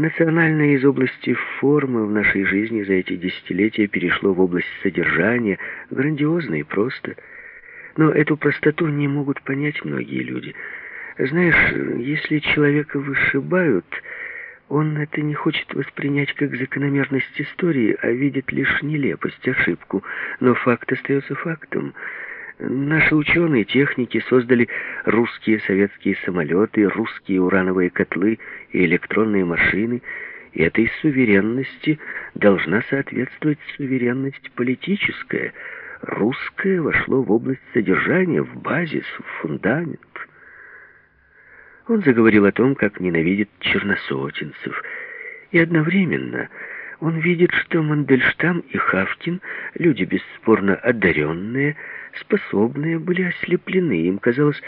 Национальное из области формы в нашей жизни за эти десятилетия перешло в область содержания, грандиозно и просто. Но эту простоту не могут понять многие люди. Знаешь, если человека вышибают, он это не хочет воспринять как закономерность истории, а видит лишь нелепость, ошибку. Но факт остается фактом. Наши ученые, техники создали русские советские самолеты, русские урановые котлы и электронные машины, и этой суверенности должна соответствовать суверенность политическая. Русское вошло в область содержания, в базис, в фундамент. Он заговорил о том, как ненавидит черносотенцев, и одновременно он видит, что Мандельштам и Хавкин, люди бесспорно одаренные, способные были ослеплены. Им казалось,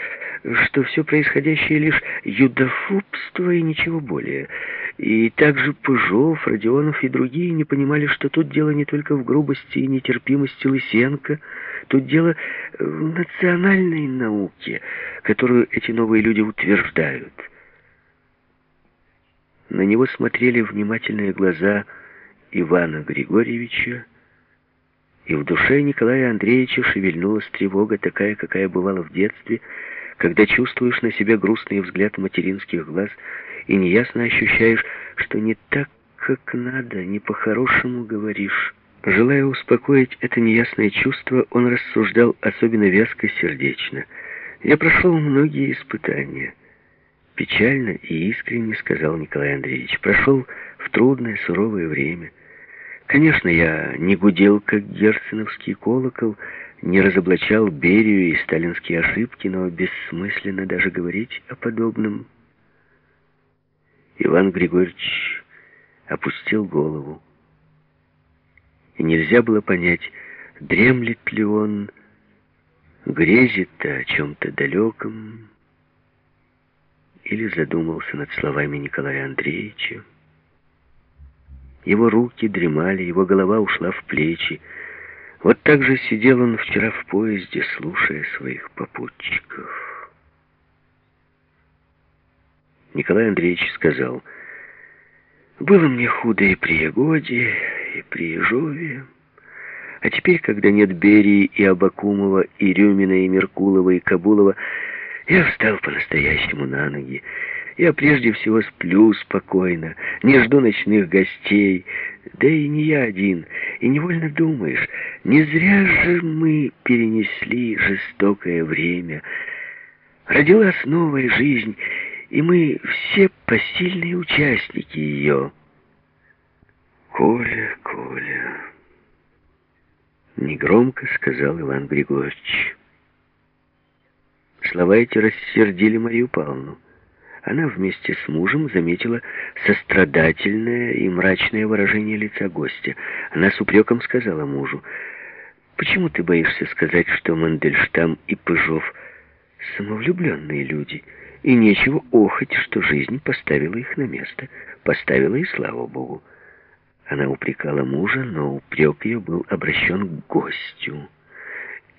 что все происходящее лишь юдофобство и ничего более. И также Пыжов, Родионов и другие не понимали, что тут дело не только в грубости и нетерпимости Лысенко, тут дело в национальной науке, которую эти новые люди утверждают. На него смотрели внимательные глаза Ивана Григорьевича, и в душе Николая Андреевича шевельнулась тревога, такая, какая бывала в детстве, когда чувствуешь на себе грустный взгляд материнских глаз и неясно ощущаешь, что не так, как надо, не по-хорошему говоришь. Желая успокоить это неясное чувство, он рассуждал особенно вязко сердечно. «Я прошел многие испытания». Печально и искренне сказал Николай Андреевич. «Прошел в трудное, суровое время». Конечно, я не гудел, как герценовский колокол, не разоблачал Берию и сталинские ошибки, но бессмысленно даже говорить о подобном. Иван Григорьевич опустил голову. И нельзя было понять, дремлет ли он, грезит о чем-то далеком, или задумался над словами Николая Андреевича. Его руки дремали, его голова ушла в плечи. Вот так же сидел он вчера в поезде, слушая своих попутчиков. Николай Андреевич сказал, «Было мне худо и при Ягоде, и при Ежове, а теперь, когда нет Берии и Абакумова, и Рюмина, и Меркулова, и Кабулова, я встал по-настоящему на ноги, я прежде всего сплю спокойно, не жду ночных гостей. Да и не я один. И невольно думаешь, не зря же мы перенесли жестокое время. Родилась новая жизнь, и мы все посильные участники ее. Коля, Коля, негромко сказал Иван Григорьевич. Слова эти рассердили Марию Павловну она вместе с мужем заметила сострадательное и мрачное выражение лица гостя. Она с упреком сказала мужу, «Почему ты боишься сказать, что Мандельштам и Пыжов самовлюбленные люди, и нечего охоть, что жизнь поставила их на место? Поставила и слава Богу». Она упрекала мужа, но упрек ее был обращен к гостю.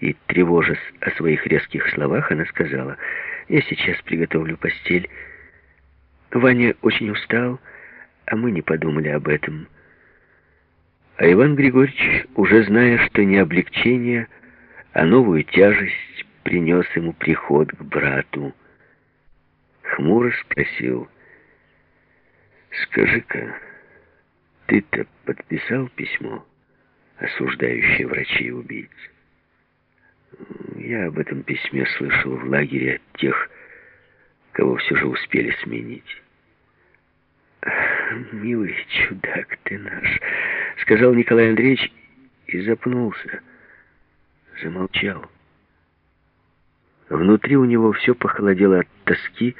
И, тревожась о своих резких словах, она сказала, «Я сейчас приготовлю постель». Ваня очень устал, а мы не подумали об этом. А Иван Григорьевич, уже зная, что не облегчение, а новую тяжесть, принес ему приход к брату. Хмуро спросил, «Скажи-ка, ты-то подписал письмо, осуждающее врачей убийц?» Я об этом письме слышал в лагере от тех, кого все же успели сменить. «Милый чудак ты наш», — сказал Николай Андреевич и запнулся. Замолчал. Внутри у него все похолодело от тоски,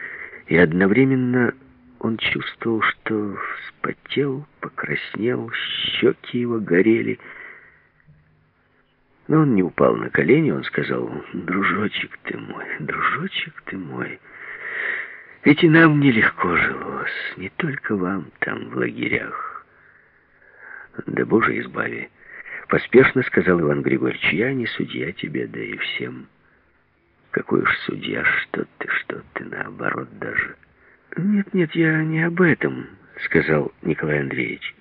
и одновременно он чувствовал, что вспотел, покраснел, щеки его горели. Но он не упал на колени, он сказал, «Дружочек ты мой, дружочек ты мой». Ведь и нам нелегко жилось, не только вам там, в лагерях. Да, Боже, избави. Поспешно сказал Иван Григорьевич, я не судья тебе, да и всем. Какой уж судья, что ты, что ты, наоборот даже. Нет, нет, я не об этом, сказал Николай Андреевич.